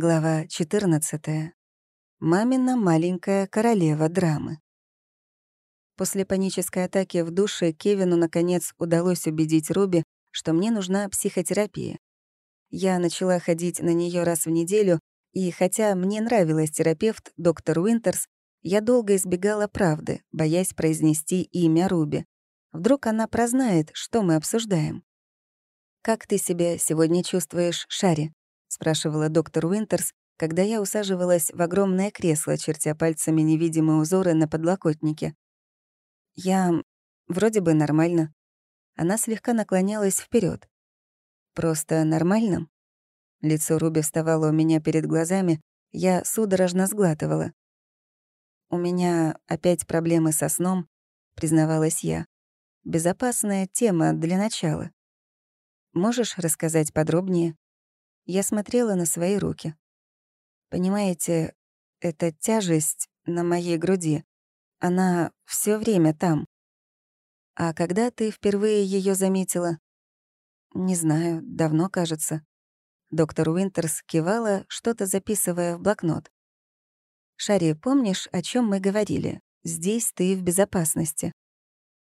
Глава 14. Мамина маленькая королева драмы. После панической атаки в душе Кевину, наконец, удалось убедить Руби, что мне нужна психотерапия. Я начала ходить на нее раз в неделю, и хотя мне нравилась терапевт, доктор Уинтерс, я долго избегала правды, боясь произнести имя Руби. Вдруг она прознает, что мы обсуждаем. «Как ты себя сегодня чувствуешь, Шари?» — спрашивала доктор Уинтерс, когда я усаживалась в огромное кресло, чертя пальцами невидимые узоры на подлокотнике. «Я... вроде бы нормально». Она слегка наклонялась вперед. «Просто нормально?» Лицо Руби вставало у меня перед глазами, я судорожно сглатывала. «У меня опять проблемы со сном», — признавалась я. «Безопасная тема для начала. Можешь рассказать подробнее?» Я смотрела на свои руки. Понимаете, эта тяжесть на моей груди, она все время там. А когда ты впервые ее заметила? Не знаю, давно, кажется. Доктор Уинтерс кивала, что-то записывая в блокнот. «Шари, помнишь, о чем мы говорили? Здесь ты в безопасности».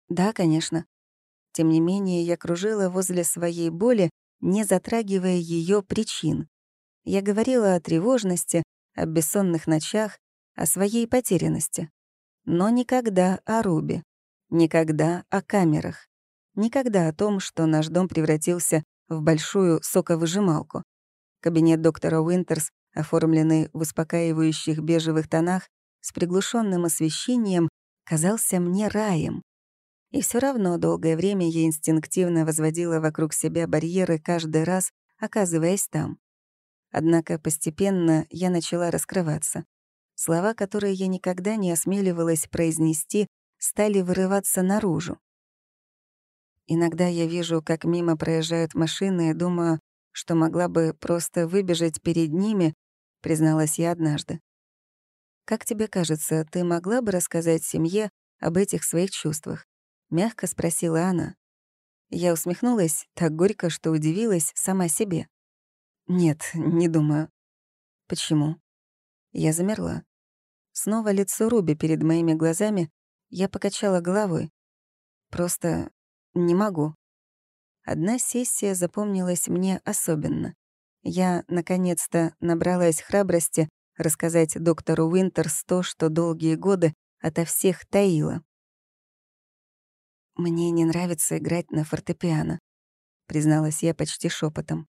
«Да, конечно». Тем не менее, я кружила возле своей боли, не затрагивая ее причин. Я говорила о тревожности, о бессонных ночах, о своей потерянности. Но никогда о Рубе, никогда о камерах, никогда о том, что наш дом превратился в большую соковыжималку. Кабинет доктора Уинтерс, оформленный в успокаивающих бежевых тонах, с приглушенным освещением, казался мне раем. И все равно долгое время я инстинктивно возводила вокруг себя барьеры каждый раз, оказываясь там. Однако постепенно я начала раскрываться. Слова, которые я никогда не осмеливалась произнести, стали вырываться наружу. Иногда я вижу, как мимо проезжают машины, и думаю, что могла бы просто выбежать перед ними, призналась я однажды. «Как тебе кажется, ты могла бы рассказать семье об этих своих чувствах?» Мягко спросила она. Я усмехнулась так горько, что удивилась сама себе. Нет, не думаю. Почему? Я замерла. Снова лицо Руби перед моими глазами, я покачала головой. Просто не могу. Одна сессия запомнилась мне особенно. Я, наконец-то, набралась храбрости рассказать доктору Уинтерс то, что долгие годы ото всех таила. «Мне не нравится играть на фортепиано», — призналась я почти шепотом.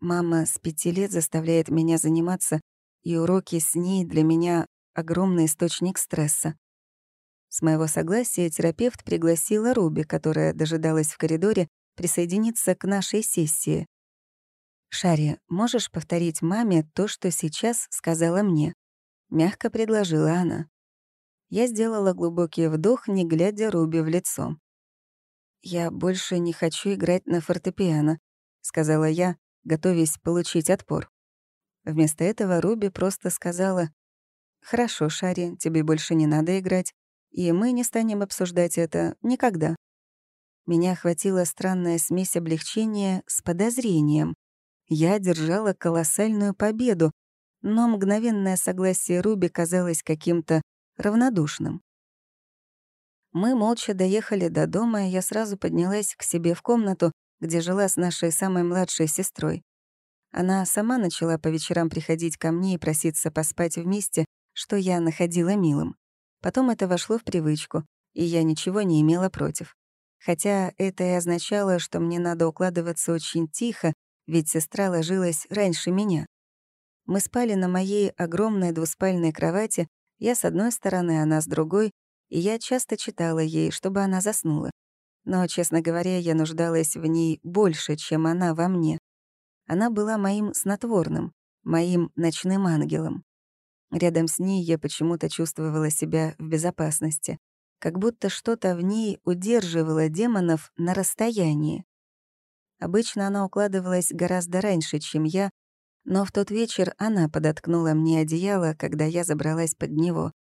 «Мама с пяти лет заставляет меня заниматься, и уроки с ней для меня — огромный источник стресса». С моего согласия терапевт пригласила Руби, которая дожидалась в коридоре, присоединиться к нашей сессии. «Шари, можешь повторить маме то, что сейчас сказала мне?» — мягко предложила она. Я сделала глубокий вдох, не глядя Руби в лицо. «Я больше не хочу играть на фортепиано», — сказала я, готовясь получить отпор. Вместо этого Руби просто сказала, «Хорошо, Шари, тебе больше не надо играть, и мы не станем обсуждать это никогда». Меня охватила странная смесь облегчения с подозрением. Я одержала колоссальную победу, но мгновенное согласие Руби казалось каким-то равнодушным. Мы молча доехали до дома, и я сразу поднялась к себе в комнату, где жила с нашей самой младшей сестрой. Она сама начала по вечерам приходить ко мне и проситься поспать вместе, что я находила милым. Потом это вошло в привычку, и я ничего не имела против. Хотя это и означало, что мне надо укладываться очень тихо, ведь сестра ложилась раньше меня. Мы спали на моей огромной двуспальной кровати, я с одной стороны, она с другой, и я часто читала ей, чтобы она заснула. Но, честно говоря, я нуждалась в ней больше, чем она во мне. Она была моим снотворным, моим ночным ангелом. Рядом с ней я почему-то чувствовала себя в безопасности, как будто что-то в ней удерживало демонов на расстоянии. Обычно она укладывалась гораздо раньше, чем я, но в тот вечер она подоткнула мне одеяло, когда я забралась под него.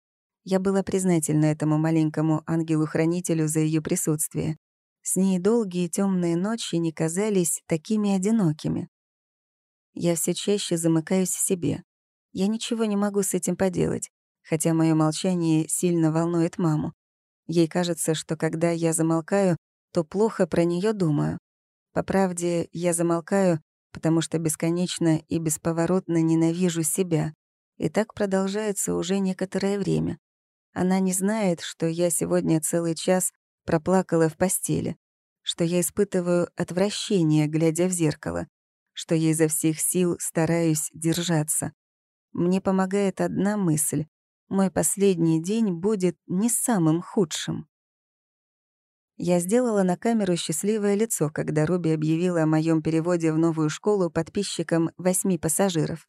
Я была признательна этому маленькому ангелу-хранителю за ее присутствие. С ней долгие темные ночи не казались такими одинокими. Я все чаще замыкаюсь в себе. Я ничего не могу с этим поделать, хотя мое молчание сильно волнует маму. Ей кажется, что когда я замолкаю, то плохо про нее думаю. По правде, я замолкаю, потому что бесконечно и бесповоротно ненавижу себя. И так продолжается уже некоторое время. Она не знает, что я сегодня целый час проплакала в постели, что я испытываю отвращение, глядя в зеркало, что я изо всех сил стараюсь держаться. Мне помогает одна мысль. Мой последний день будет не самым худшим. Я сделала на камеру счастливое лицо, когда Руби объявила о моем переводе в новую школу подписчикам восьми пассажиров.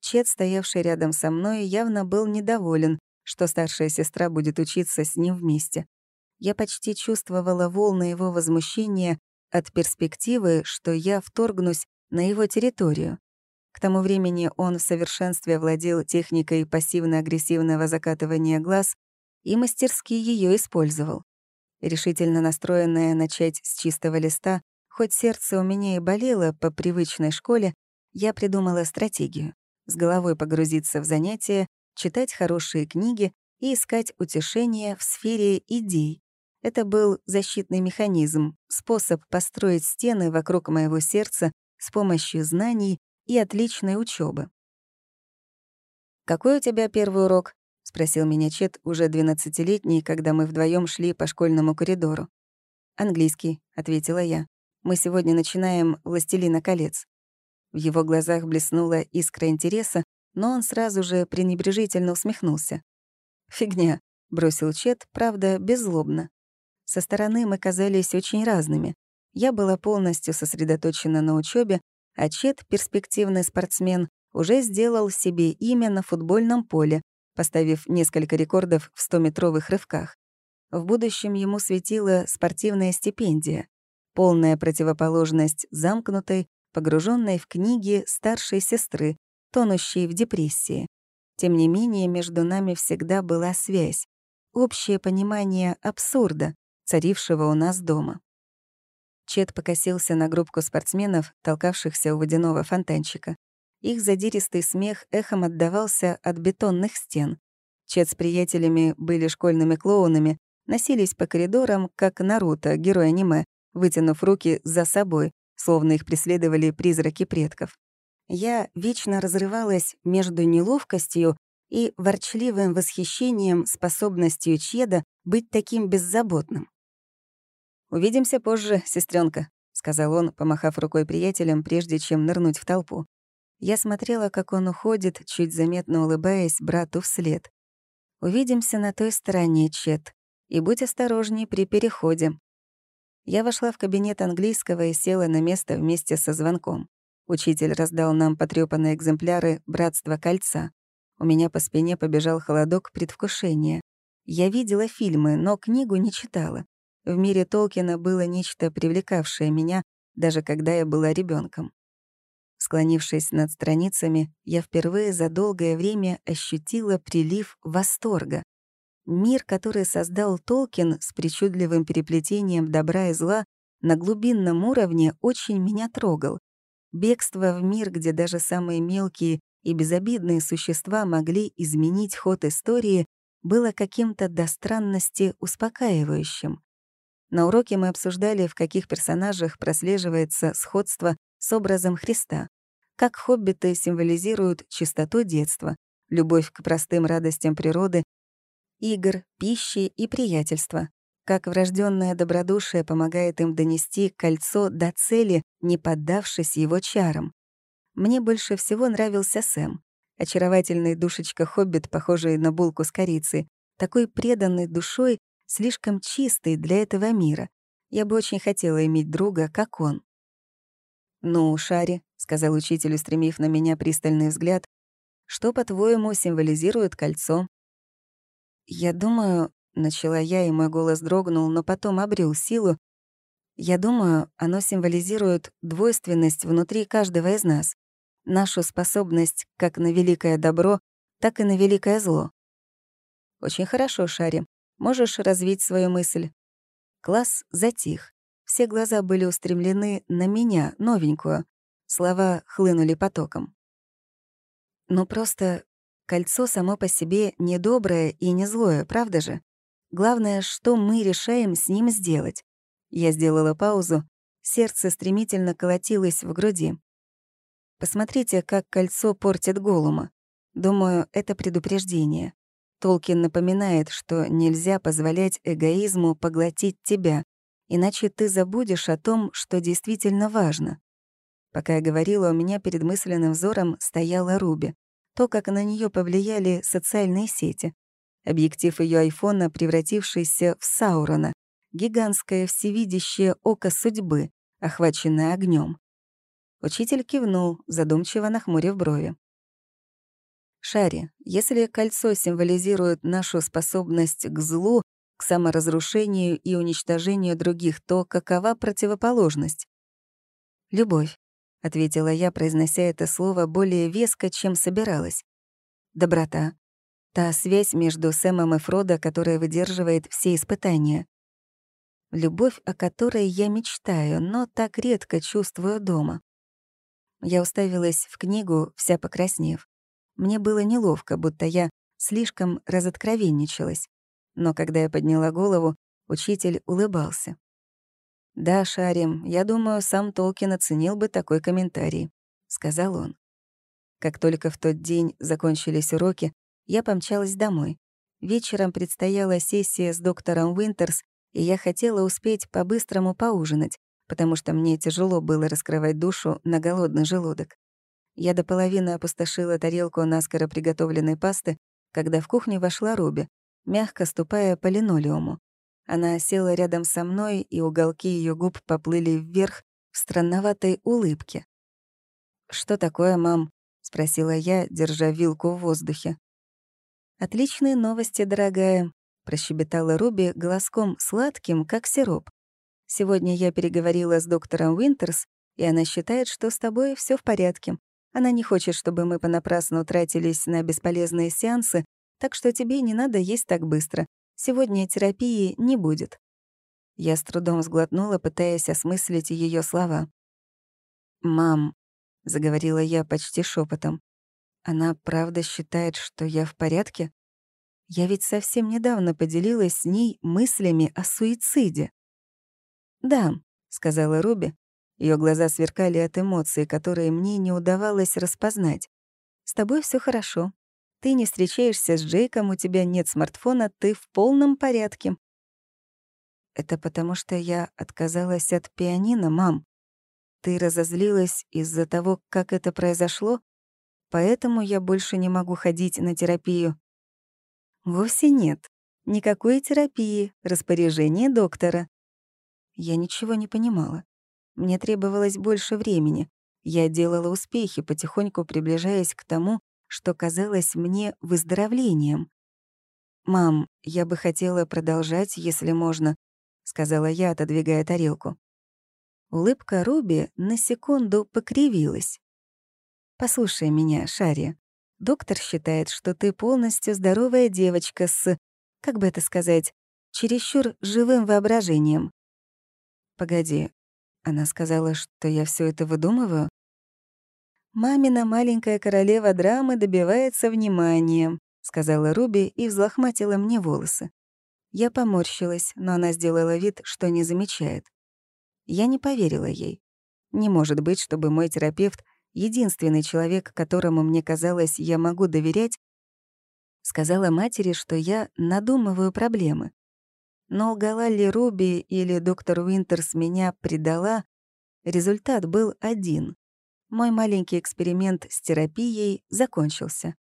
Чет, стоявший рядом со мной, явно был недоволен, что старшая сестра будет учиться с ним вместе. Я почти чувствовала волны его возмущения от перспективы, что я вторгнусь на его территорию. К тому времени он в совершенстве владел техникой пассивно-агрессивного закатывания глаз и мастерски ее использовал. Решительно настроенная начать с чистого листа, хоть сердце у меня и болело по привычной школе, я придумала стратегию — с головой погрузиться в занятия, читать хорошие книги и искать утешение в сфере идей. Это был защитный механизм, способ построить стены вокруг моего сердца с помощью знаний и отличной учебы. «Какой у тебя первый урок?» — спросил меня Чет, уже двенадцатилетний, когда мы вдвоем шли по школьному коридору. «Английский», — ответила я. «Мы сегодня начинаем «Властелина колец». В его глазах блеснула искра интереса, но он сразу же пренебрежительно усмехнулся. «Фигня», — бросил Чет, правда, беззлобно. Со стороны мы казались очень разными. Я была полностью сосредоточена на учебе, а Чет, перспективный спортсмен, уже сделал себе имя на футбольном поле, поставив несколько рекордов в 100-метровых рывках. В будущем ему светила спортивная стипендия, полная противоположность замкнутой, погруженной в книги старшей сестры, тонущей в депрессии. Тем не менее, между нами всегда была связь, общее понимание абсурда, царившего у нас дома. Чет покосился на группку спортсменов, толкавшихся у водяного фонтанчика. Их задиристый смех эхом отдавался от бетонных стен. Чет с приятелями были школьными клоунами, носились по коридорам, как Наруто, герой аниме, вытянув руки за собой, словно их преследовали призраки предков. Я вечно разрывалась между неловкостью и ворчливым восхищением способностью Чеда быть таким беззаботным. «Увидимся позже, сестренка, сказал он, помахав рукой приятелям, прежде чем нырнуть в толпу. Я смотрела, как он уходит, чуть заметно улыбаясь брату вслед. «Увидимся на той стороне, Чет, и будь осторожней при переходе». Я вошла в кабинет английского и села на место вместе со звонком. Учитель раздал нам потрёпанные экземпляры «Братства кольца». У меня по спине побежал холодок предвкушения. Я видела фильмы, но книгу не читала. В мире Толкина было нечто привлекавшее меня, даже когда я была ребенком. Склонившись над страницами, я впервые за долгое время ощутила прилив восторга. Мир, который создал Толкин с причудливым переплетением добра и зла, на глубинном уровне очень меня трогал. Бегство в мир, где даже самые мелкие и безобидные существа могли изменить ход истории, было каким-то до странности успокаивающим. На уроке мы обсуждали, в каких персонажах прослеживается сходство с образом Христа как хоббиты символизируют чистоту детства, любовь к простым радостям природы, игр, пищи и приятельства, как врожденное добродушие помогает им донести кольцо до цели, не поддавшись его чарам. Мне больше всего нравился Сэм, очаровательный душечка-хоббит, похожий на булку с корицей, такой преданный душой, слишком чистый для этого мира. Я бы очень хотела иметь друга, как он. «Ну, Шари», — сказал учитель, устремив на меня пристальный взгляд, «что, по-твоему, символизирует кольцо?» «Я думаю», — начала я, и мой голос дрогнул, но потом обрел силу, «я думаю, оно символизирует двойственность внутри каждого из нас, нашу способность как на великое добро, так и на великое зло». «Очень хорошо, Шари. Можешь развить свою мысль?» Класс затих. Все глаза были устремлены на меня, новенькую. Слова хлынули потоком. Ну просто кольцо само по себе не доброе и не злое, правда же? Главное, что мы решаем с ним сделать. Я сделала паузу, сердце стремительно колотилось в груди. Посмотрите, как кольцо портит Голума. Думаю, это предупреждение. Толкин напоминает, что нельзя позволять эгоизму поглотить тебя, иначе ты забудешь о том, что действительно важно. Пока я говорила, у меня перед мысленным взором стояла Руби. То, как на нее повлияли социальные сети. Объектив ее айфона, превратившийся в Саурона, гигантское всевидящее око судьбы, охваченное огнем. Учитель кивнул, задумчиво нахмурив брови. Шари, если кольцо символизирует нашу способность к злу, к саморазрушению и уничтожению других, то какова противоположность? Любовь ответила я, произнося это слово более веско, чем собиралась. Доброта. Та связь между Сэмом и Фродо, которая выдерживает все испытания. Любовь, о которой я мечтаю, но так редко чувствую дома. Я уставилась в книгу, вся покраснев. Мне было неловко, будто я слишком разоткровенничалась. Но когда я подняла голову, учитель улыбался. «Да, Шарим, я думаю, сам Толкин оценил бы такой комментарий», — сказал он. Как только в тот день закончились уроки, я помчалась домой. Вечером предстояла сессия с доктором Уинтерс, и я хотела успеть по-быстрому поужинать, потому что мне тяжело было раскрывать душу на голодный желудок. Я до половины опустошила тарелку наскоро приготовленной пасты, когда в кухню вошла Руби, мягко ступая по линолеуму. Она села рядом со мной, и уголки ее губ поплыли вверх в странноватой улыбке. «Что такое, мам?» — спросила я, держа вилку в воздухе. «Отличные новости, дорогая», — прощебетала Руби голоском сладким, как сироп. «Сегодня я переговорила с доктором Уинтерс, и она считает, что с тобой все в порядке. Она не хочет, чтобы мы понапрасну тратились на бесполезные сеансы, так что тебе не надо есть так быстро. Сегодня терапии не будет». Я с трудом сглотнула, пытаясь осмыслить ее слова. «Мам», — заговорила я почти шепотом, «она правда считает, что я в порядке? Я ведь совсем недавно поделилась с ней мыслями о суициде». «Да», — сказала Руби. Ее глаза сверкали от эмоций, которые мне не удавалось распознать. «С тобой все хорошо. Ты не встречаешься с Джейком, у тебя нет смартфона, ты в полном порядке. Это потому что я отказалась от пианино, мам. Ты разозлилась из-за того, как это произошло, поэтому я больше не могу ходить на терапию. Вовсе нет. Никакой терапии, распоряжение доктора. Я ничего не понимала. Мне требовалось больше времени. Я делала успехи, потихоньку приближаясь к тому, что казалось мне выздоровлением. «Мам, я бы хотела продолжать, если можно», — сказала я, отодвигая тарелку. Улыбка Руби на секунду покривилась. «Послушай меня, Шарри. Доктор считает, что ты полностью здоровая девочка с, как бы это сказать, чересчур живым воображением». «Погоди, она сказала, что я все это выдумываю?» «Мамина маленькая королева драмы добивается внимания», — сказала Руби и взлохматила мне волосы. Я поморщилась, но она сделала вид, что не замечает. Я не поверила ей. Не может быть, чтобы мой терапевт, единственный человек, которому мне казалось, я могу доверять, сказала матери, что я надумываю проблемы. Но лгала ли Руби или доктор Уинтерс меня предала, результат был один. Мой маленький эксперимент с терапией закончился.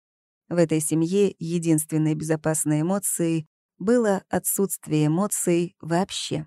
В этой семье единственной безопасной эмоцией было отсутствие эмоций вообще.